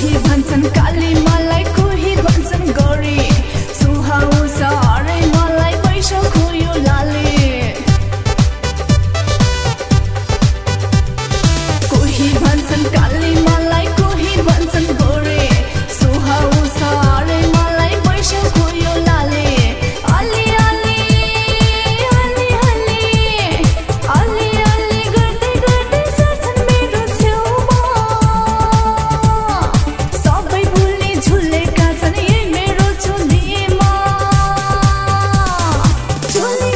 भन्छन् काली मलाई Julie.